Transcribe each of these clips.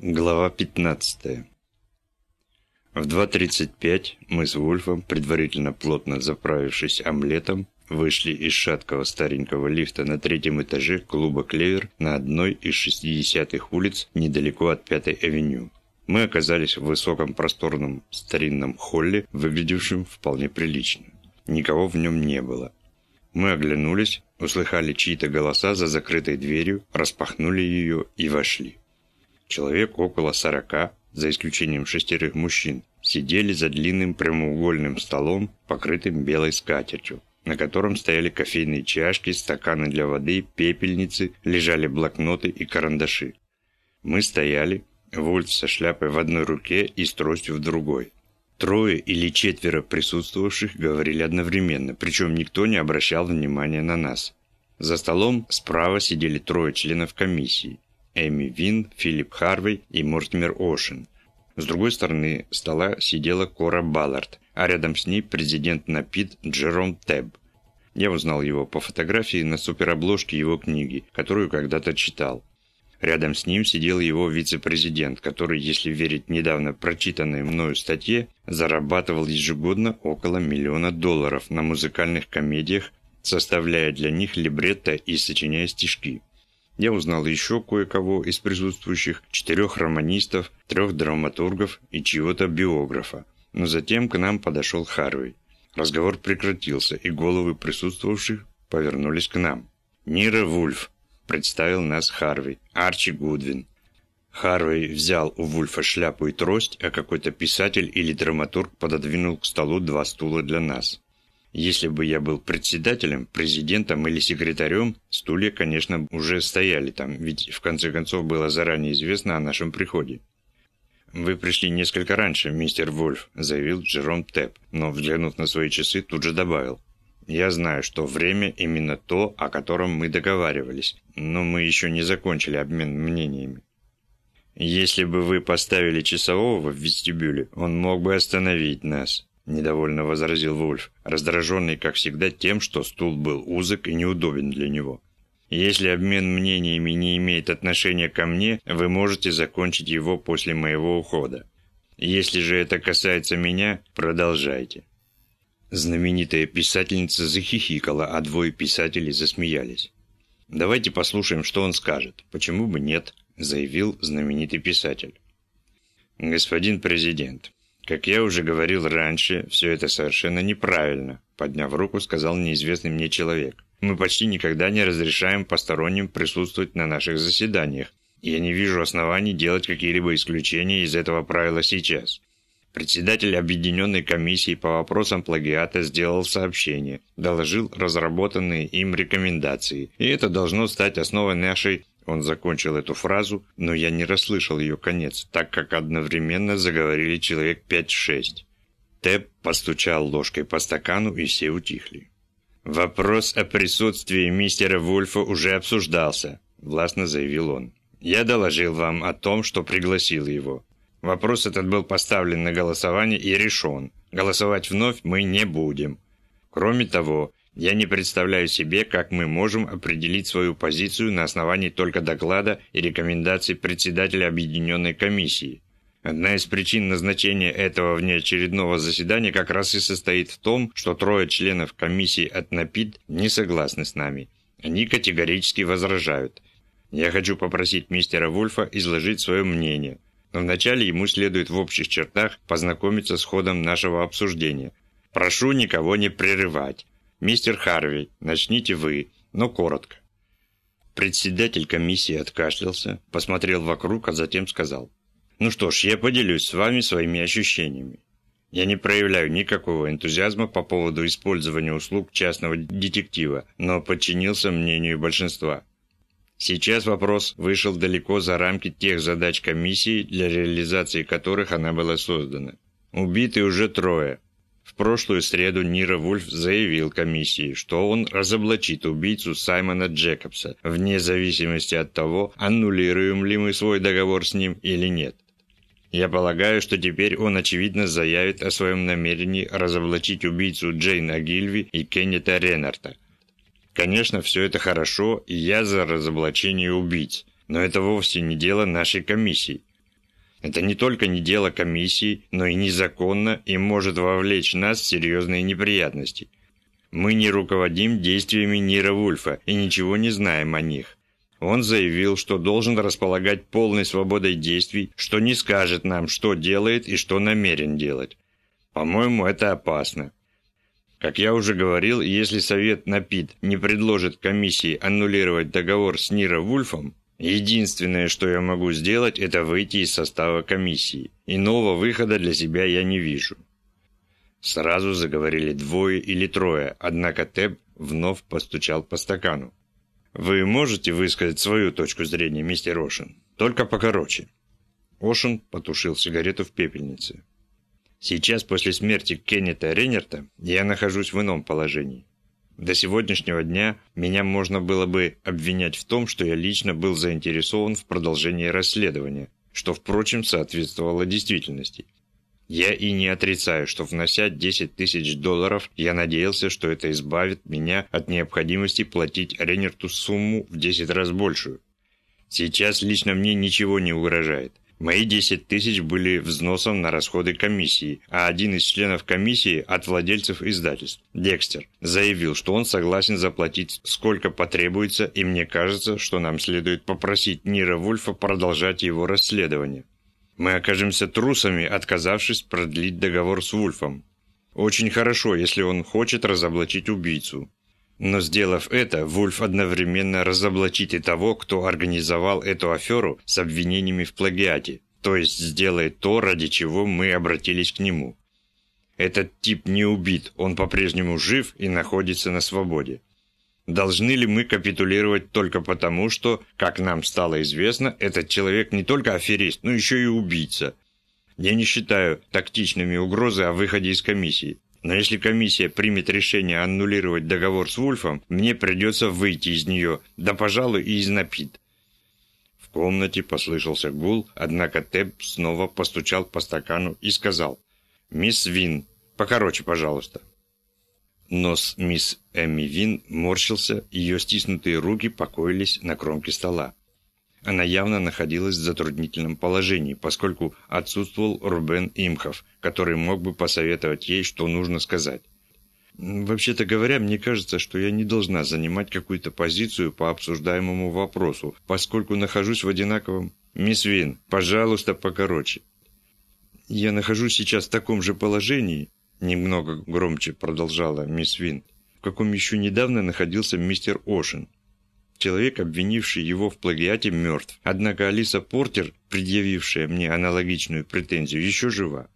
Глава 15 В 2.35 мы с Вульфом, предварительно плотно заправившись омлетом, вышли из шаткого старенького лифта на третьем этаже клуба «Клевер» на одной из 60-х улиц недалеко от Пятой авеню. Мы оказались в высоком просторном старинном холле, выглядевшем вполне прилично. Никого в нем не было. Мы оглянулись, услыхали чьи-то голоса за закрытой дверью, распахнули ее и вошли. Человек около сорока, за исключением шестерых мужчин, сидели за длинным прямоугольным столом, покрытым белой скатертью, на котором стояли кофейные чашки, стаканы для воды, пепельницы, лежали блокноты и карандаши. Мы стояли, Вольф со шляпой в одной руке и с тростью в другой. Трое или четверо присутствовавших говорили одновременно, причем никто не обращал внимания на нас. За столом справа сидели трое членов комиссии. Эми Вин, Филипп Харвей и Мортимер Ошен. С другой стороны стола сидела Кора Баллард, а рядом с ней президент НАПИД Джером Теб. Я узнал его по фотографии на суперобложке его книги, которую когда-то читал. Рядом с ним сидел его вице-президент, который, если верить недавно прочитанной мною статье, зарабатывал ежегодно около миллиона долларов на музыкальных комедиях, составляя для них либретто и сочиняя стишки. Я узнал еще кое-кого из присутствующих, четырех романистов, трех драматургов и чьего-то биографа. Но затем к нам подошел Харвей. Разговор прекратился, и головы присутствовавших повернулись к нам. «Нира Вульф», – представил нас Харвей, Арчи Гудвин. Харвей взял у Вульфа шляпу и трость, а какой-то писатель или драматург пододвинул к столу два стула для нас. Если бы я был председателем, президентом или секретарем, стулья, конечно, уже стояли там, ведь в конце концов было заранее известно о нашем приходе. «Вы пришли несколько раньше, мистер Вольф», – заявил Джером Тэп, но, взглянув на свои часы, тут же добавил. «Я знаю, что время именно то, о котором мы договаривались, но мы еще не закончили обмен мнениями. Если бы вы поставили часового в вестибюле, он мог бы остановить нас недовольно возразил Вульф, раздраженный, как всегда, тем, что стул был узок и неудобен для него. «Если обмен мнениями не имеет отношения ко мне, вы можете закончить его после моего ухода. Если же это касается меня, продолжайте». Знаменитая писательница захихикала, а двое писателей засмеялись. «Давайте послушаем, что он скажет. Почему бы нет?» – заявил знаменитый писатель. «Господин президент, как я уже говорил раньше, все это совершенно неправильно, подняв руку, сказал неизвестный мне человек. Мы почти никогда не разрешаем посторонним присутствовать на наших заседаниях. Я не вижу оснований делать какие-либо исключения из этого правила сейчас. Председатель Объединенной комиссии по вопросам плагиата сделал сообщение, доложил разработанные им рекомендации, и это должно стать основой нашей он закончил эту фразу, но я не расслышал ее конец, так как одновременно заговорили человек пять-шесть. Тэп постучал ложкой по стакану, и все утихли. «Вопрос о присутствии мистера Вульфа уже обсуждался», – властно заявил он. «Я доложил вам о том, что пригласил его. Вопрос этот был поставлен на голосование и решен. Голосовать вновь мы не будем. Кроме того, я не представляю себе, как мы можем определить свою позицию на основании только доклада и рекомендаций председателя Объединенной комиссии. Одна из причин назначения этого внеочередного заседания как раз и состоит в том, что трое членов комиссии от НАПИД не согласны с нами. Они категорически возражают. Я хочу попросить мистера Вульфа изложить свое мнение, но вначале ему следует в общих чертах познакомиться с ходом нашего обсуждения. Прошу никого не прерывать. «Мистер Харви, начните вы, но коротко». Председатель комиссии откашлялся, посмотрел вокруг, а затем сказал. «Ну что ж, я поделюсь с вами своими ощущениями. Я не проявляю никакого энтузиазма по поводу использования услуг частного детектива, но подчинился мнению большинства. Сейчас вопрос вышел далеко за рамки тех задач комиссии, для реализации которых она была создана. Убиты уже трое, в прошлую среду Нира Вульф заявил комиссии, что он разоблачит убийцу Саймона Джекобса, вне зависимости от того, аннулируем ли мы свой договор с ним или нет. Я полагаю, что теперь он очевидно заявит о своем намерении разоблачить убийцу Джейна Гильви и Кеннета Реннарта. Конечно, все это хорошо, и я за разоблачение убийц, но это вовсе не дело нашей комиссии. Это не только не дело комиссии, но и незаконно и может вовлечь нас в серьезные неприятности. Мы не руководим действиями Нира Вульфа и ничего не знаем о них. Он заявил, что должен располагать полной свободой действий, что не скажет нам, что делает и что намерен делать. По-моему, это опасно. Как я уже говорил, если Совет НАПИД не предложит комиссии аннулировать договор с Нира Вульфом, единственное, что я могу сделать, это выйти из состава комиссии. Иного выхода для себя я не вижу. Сразу заговорили двое или трое, однако Теб вновь постучал по стакану. «Вы можете высказать свою точку зрения, мистер Ошен? Только покороче». Ошен потушил сигарету в пепельнице. «Сейчас, после смерти Кеннета Рейнерта, я нахожусь в ином положении. До сегодняшнего дня меня можно было бы обвинять в том, что я лично был заинтересован в продолжении расследования, что, впрочем, соответствовало действительности. Я и не отрицаю, что внося 10 тысяч долларов, я надеялся, что это избавит меня от необходимости платить Рейнерту сумму в 10 раз большую. Сейчас лично мне ничего не угрожает. Мои 10 тысяч были взносом на расходы комиссии, а один из членов комиссии от владельцев издательств, Декстер, заявил, что он согласен заплатить сколько потребуется, и мне кажется, что нам следует попросить Нира Вульфа продолжать его расследование. Мы окажемся трусами, отказавшись продлить договор с Вульфом. Очень хорошо, если он хочет разоблачить убийцу. Но сделав это, Вульф одновременно разоблачит и того, кто организовал эту аферу с обвинениями в плагиате, то есть сделает то, ради чего мы обратились к нему. Этот тип не убит, он по-прежнему жив и находится на свободе. Должны ли мы капитулировать только потому, что, как нам стало известно, этот человек не только аферист, но еще и убийца? Я не считаю тактичными угрозы о выходе из комиссии. Но если комиссия примет решение аннулировать договор с Вульфом, мне придется выйти из нее, да, пожалуй, и из напид. В комнате послышался гул, однако Теб снова постучал по стакану и сказал «Мисс Вин, покороче, пожалуйста». Нос мисс Эмми Вин морщился, ее стиснутые руки покоились на кромке стола. Она явно находилась в затруднительном положении, поскольку отсутствовал Рубен Имхов, который мог бы посоветовать ей, что нужно сказать. Вообще-то говоря, мне кажется, что я не должна занимать какую-то позицию по обсуждаемому вопросу, поскольку нахожусь в одинаковом... Мисс Вин, пожалуйста, покороче. Я нахожусь сейчас в таком же положении, Немного громче продолжала мисс Вин, в каком еще недавно находился мистер Ошен. Человек, обвинивший его в плагиате, мертв. Однако Алиса Портер, предъявившая мне аналогичную претензию, еще жива.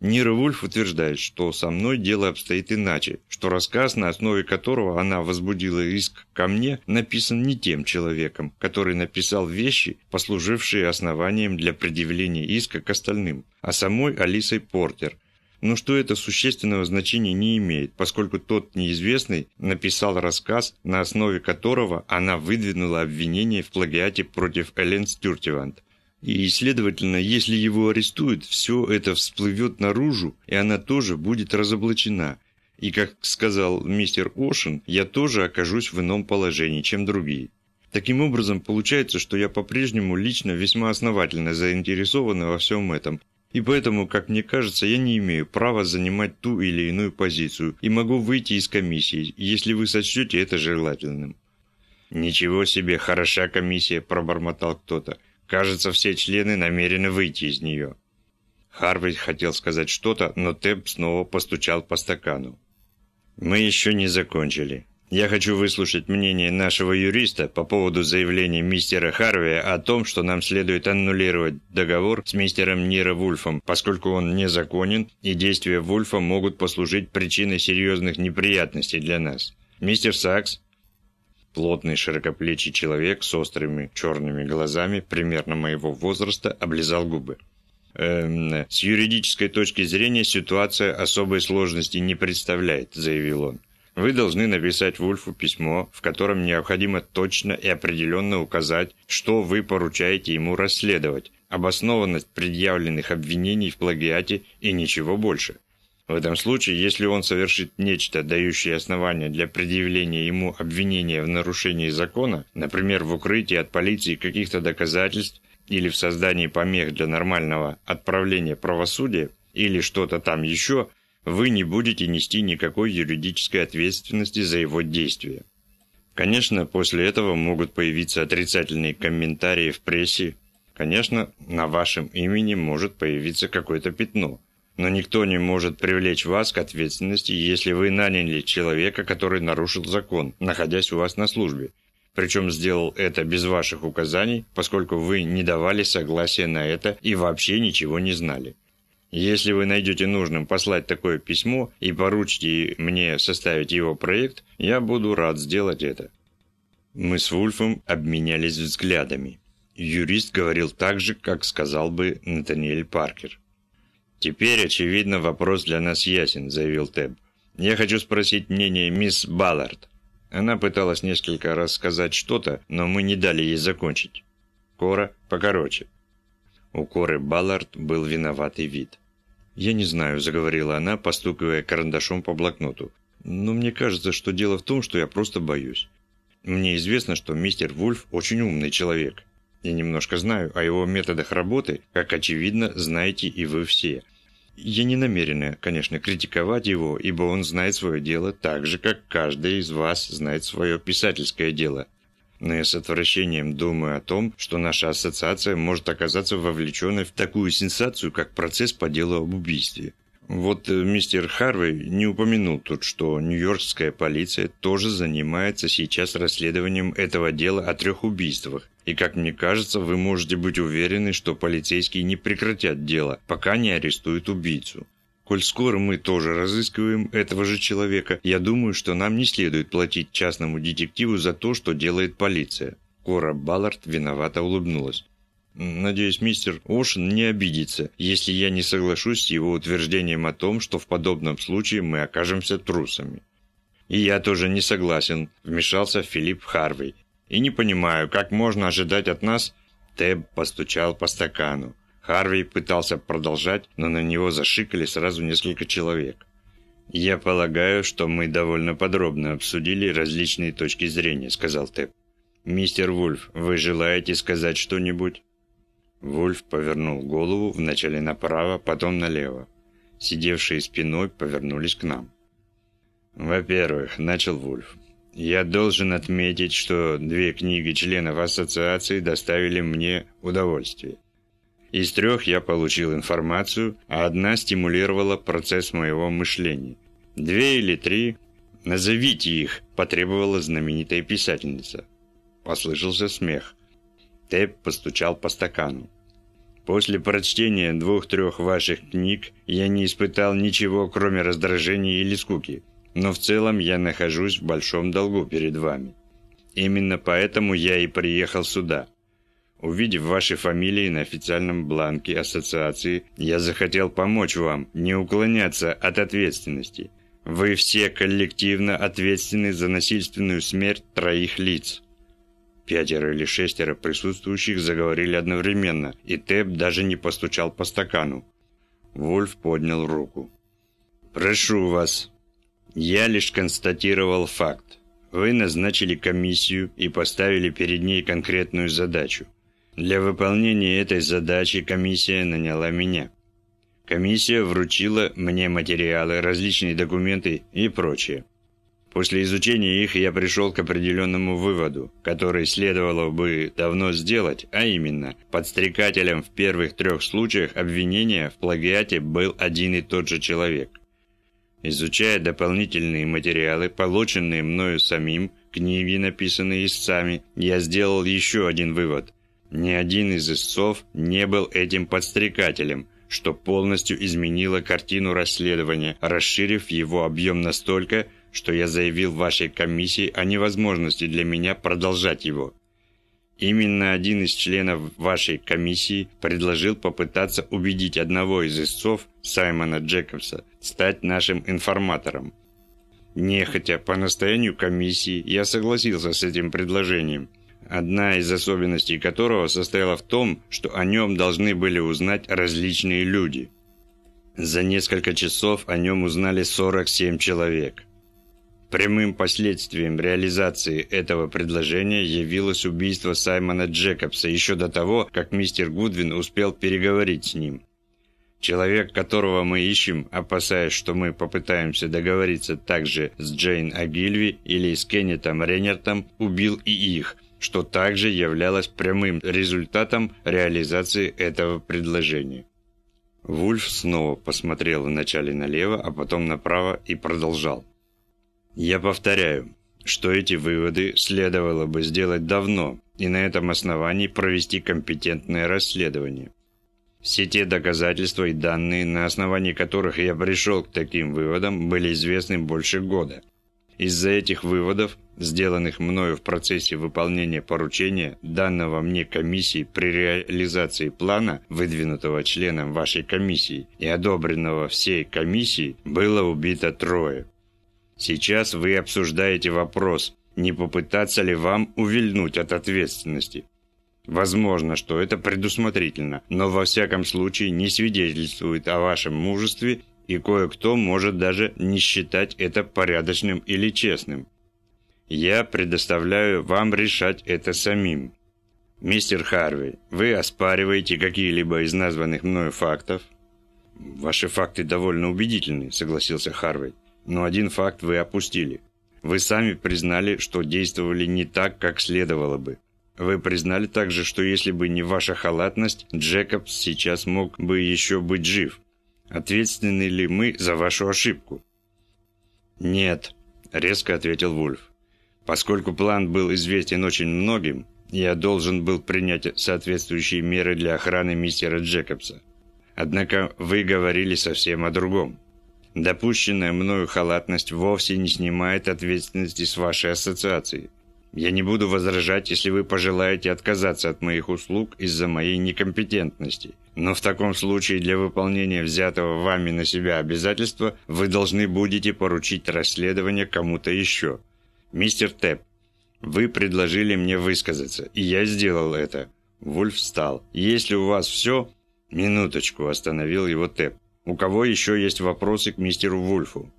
Нира Вульф утверждает, что со мной дело обстоит иначе, что рассказ, на основе которого она возбудила иск ко мне, написан не тем человеком, который написал вещи, послужившие основанием для предъявления иска к остальным, а самой Алисой Портер – но что это существенного значения не имеет, поскольку тот неизвестный написал рассказ, на основе которого она выдвинула обвинение в плагиате против Элен Стюртевант. И, следовательно, если его арестуют, все это всплывет наружу, и она тоже будет разоблачена. И, как сказал мистер Ошен, я тоже окажусь в ином положении, чем другие. Таким образом, получается, что я по-прежнему лично весьма основательно заинтересована во всем этом, и поэтому, как мне кажется, я не имею права занимать ту или иную позицию и могу выйти из комиссии, если вы сочтете это желательным». «Ничего себе, хороша комиссия», – пробормотал кто-то. «Кажется, все члены намерены выйти из нее». Харвей хотел сказать что-то, но Тэп снова постучал по стакану. «Мы еще не закончили. Я хочу выслушать мнение нашего юриста по поводу заявления мистера Харви о том, что нам следует аннулировать договор с мистером Ниро Вульфом, поскольку он незаконен, и действия Вульфа могут послужить причиной серьезных неприятностей для нас. Мистер Сакс, плотный широкоплечий человек с острыми черными глазами, примерно моего возраста, облизал губы. Эм, «С юридической точки зрения ситуация особой сложности не представляет», – заявил он. Вы должны написать Вульфу письмо, в котором необходимо точно и определенно указать, что вы поручаете ему расследовать, обоснованность предъявленных обвинений в плагиате и ничего больше. В этом случае, если он совершит нечто, дающее основания для предъявления ему обвинения в нарушении закона, например, в укрытии от полиции каких-то доказательств, или в создании помех для нормального отправления правосудия, или что-то там еще, вы не будете нести никакой юридической ответственности за его действия. Конечно, после этого могут появиться отрицательные комментарии в прессе. Конечно, на вашем имени может появиться какое-то пятно. Но никто не может привлечь вас к ответственности, если вы наняли человека, который нарушил закон, находясь у вас на службе. Причем сделал это без ваших указаний, поскольку вы не давали согласия на это и вообще ничего не знали. Если вы найдете нужным послать такое письмо и поручите мне составить его проект, я буду рад сделать это. Мы с Вульфом обменялись взглядами. Юрист говорил так же, как сказал бы Натаниэль Паркер. «Теперь, очевидно, вопрос для нас ясен», – заявил Теб. «Я хочу спросить мнение мисс Баллард». Она пыталась несколько раз сказать что-то, но мы не дали ей закончить. Кора покороче. У Коры Баллард был виноватый вид. «Я не знаю», – заговорила она, постукивая карандашом по блокноту. «Но мне кажется, что дело в том, что я просто боюсь. Мне известно, что мистер Вульф очень умный человек. Я немножко знаю о его методах работы, как, очевидно, знаете и вы все. Я не намерена, конечно, критиковать его, ибо он знает свое дело так же, как каждый из вас знает свое писательское дело но я с отвращением думаю о том, что наша ассоциация может оказаться вовлеченной в такую сенсацию, как процесс по делу об убийстве. Вот э, мистер Харвей не упомянул тут, что нью-йоркская полиция тоже занимается сейчас расследованием этого дела о трех убийствах. И, как мне кажется, вы можете быть уверены, что полицейские не прекратят дело, пока не арестуют убийцу. Коль скоро мы тоже разыскиваем этого же человека, я думаю, что нам не следует платить частному детективу за то, что делает полиция». Кора Баллард виновато улыбнулась. «Надеюсь, мистер Ошен не обидится, если я не соглашусь с его утверждением о том, что в подобном случае мы окажемся трусами». «И я тоже не согласен», – вмешался Филипп Харвей. «И не понимаю, как можно ожидать от нас...» Теб постучал по стакану. Харви пытался продолжать, но на него зашикали сразу несколько человек. «Я полагаю, что мы довольно подробно обсудили различные точки зрения», — сказал Тэп. «Мистер Вульф, вы желаете сказать что-нибудь?» Вульф повернул голову вначале направо, потом налево. Сидевшие спиной повернулись к нам. «Во-первых», — начал Вульф, — «я должен отметить, что две книги членов ассоциации доставили мне удовольствие. Из трех я получил информацию, а одна стимулировала процесс моего мышления. Две или три, назовите их, потребовала знаменитая писательница. Послышался смех. Тэп постучал по стакану. После прочтения двух-трех ваших книг я не испытал ничего, кроме раздражения или скуки. Но в целом я нахожусь в большом долгу перед вами. Именно поэтому я и приехал сюда. Увидев ваши фамилии на официальном бланке ассоциации, я захотел помочь вам не уклоняться от ответственности. Вы все коллективно ответственны за насильственную смерть троих лиц. Пятеро или шестеро присутствующих заговорили одновременно, и Тэп даже не постучал по стакану. Вульф поднял руку. «Прошу вас. Я лишь констатировал факт. Вы назначили комиссию и поставили перед ней конкретную задачу. Для выполнения этой задачи комиссия наняла меня. Комиссия вручила мне материалы, различные документы и прочее. После изучения их я пришел к определенному выводу, который следовало бы давно сделать, а именно, подстрекателем в первых трех случаях обвинения в плагиате был один и тот же человек. Изучая дополнительные материалы, полученные мною самим, книги, написанные истцами, я сделал еще один вывод. Ни один из истцов не был этим подстрекателем, что полностью изменило картину расследования, расширив его объем настолько, что я заявил вашей комиссии о невозможности для меня продолжать его. Именно один из членов вашей комиссии предложил попытаться убедить одного из истцов, Саймона Джекобса, стать нашим информатором. Нехотя, по настоянию комиссии, я согласился с этим предложением – одна из особенностей которого состояла в том, что о нем должны были узнать различные люди. За несколько часов о нем узнали 47 человек. Прямым последствием реализации этого предложения явилось убийство Саймона Джекобса еще до того, как мистер Гудвин успел переговорить с ним. Человек, которого мы ищем, опасаясь, что мы попытаемся договориться также с Джейн Агильви или с Кеннетом Реннертом, убил и их, что также являлось прямым результатом реализации этого предложения. Вульф снова посмотрел вначале налево, а потом направо и продолжал. «Я повторяю, что эти выводы следовало бы сделать давно и на этом основании провести компетентное расследование. Все те доказательства и данные, на основании которых я пришел к таким выводам, были известны больше года. Из-за этих выводов, сделанных мною в процессе выполнения поручения, данного мне комиссии при реализации плана, выдвинутого членом вашей комиссии и одобренного всей комиссией, было убито трое. Сейчас вы обсуждаете вопрос, не попытаться ли вам увильнуть от ответственности. Возможно, что это предусмотрительно, но во всяком случае не свидетельствует о вашем мужестве, и кое-кто может даже не считать это порядочным или честным. Я предоставляю вам решать это самим. Мистер Харви, вы оспариваете какие-либо из названных мною фактов? Ваши факты довольно убедительны, согласился Харви. Но один факт вы опустили. Вы сами признали, что действовали не так, как следовало бы. Вы признали также, что если бы не ваша халатность, Джекобс сейчас мог бы еще быть жив. Ответственны ли мы за вашу ошибку? Нет, резко ответил Вульф. Поскольку план был известен очень многим, я должен был принять соответствующие меры для охраны мистера Джекобса. Однако вы говорили совсем о другом. Допущенная мною халатность вовсе не снимает ответственности с вашей ассоциации. Я не буду возражать, если вы пожелаете отказаться от моих услуг из-за моей некомпетентности. Но в таком случае для выполнения взятого вами на себя обязательства вы должны будете поручить расследование кому-то еще. Мистер Тэп, вы предложили мне высказаться, и я сделал это. Вульф встал. Если у вас все... Минуточку, остановил его Тэп. У кого еще есть вопросы к мистеру Вульфу?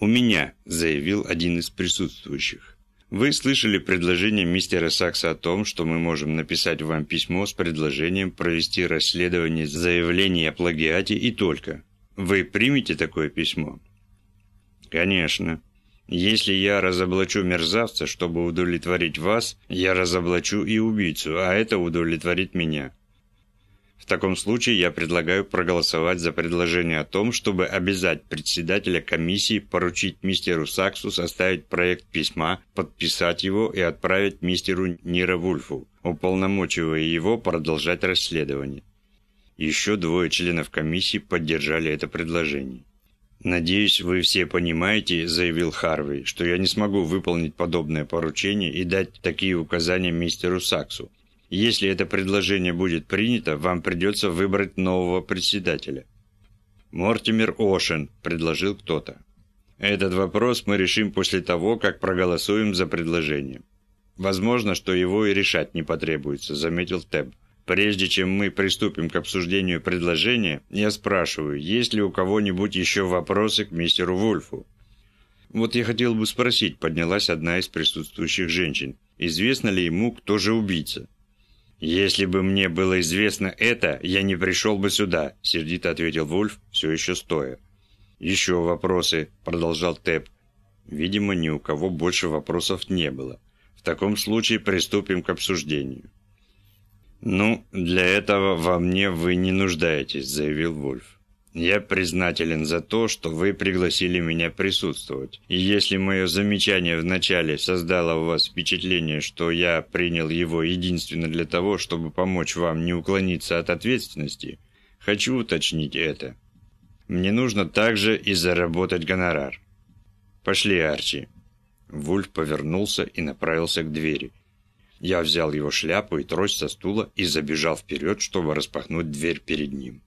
У меня, заявил один из присутствующих. Вы слышали предложение мистера Сакса о том, что мы можем написать вам письмо с предложением провести расследование заявлений о плагиате и только. Вы примете такое письмо? Конечно. Если я разоблачу мерзавца, чтобы удовлетворить вас, я разоблачу и убийцу, а это удовлетворит меня. В таком случае я предлагаю проголосовать за предложение о том, чтобы обязать председателя комиссии поручить мистеру Саксу составить проект письма, подписать его и отправить мистеру Нира Вульфу, уполномочивая его продолжать расследование. Еще двое членов комиссии поддержали это предложение. «Надеюсь, вы все понимаете, — заявил Харви, — что я не смогу выполнить подобное поручение и дать такие указания мистеру Саксу. Если это предложение будет принято, вам придется выбрать нового председателя. Мортимер Ошен, предложил кто-то. Этот вопрос мы решим после того, как проголосуем за предложение. Возможно, что его и решать не потребуется, заметил Теб. Прежде чем мы приступим к обсуждению предложения, я спрашиваю, есть ли у кого-нибудь еще вопросы к мистеру Вульфу? Вот я хотел бы спросить, поднялась одна из присутствующих женщин. Известно ли ему, кто же убийца? «Если бы мне было известно это, я не пришел бы сюда», – сердито ответил Вульф, все еще стоя. «Еще вопросы», – продолжал Тэп. Видимо, ни у кого больше вопросов не было. В таком случае приступим к обсуждению. «Ну, для этого во мне вы не нуждаетесь», – заявил Вульф. Я признателен за то, что вы пригласили меня присутствовать. И если мое замечание вначале создало у вас впечатление, что я принял его единственно для того, чтобы помочь вам не уклониться от ответственности, хочу уточнить это. Мне нужно также и заработать гонорар. Пошли, Арчи. Вульф повернулся и направился к двери. Я взял его шляпу и трость со стула и забежал вперед, чтобы распахнуть дверь перед ним.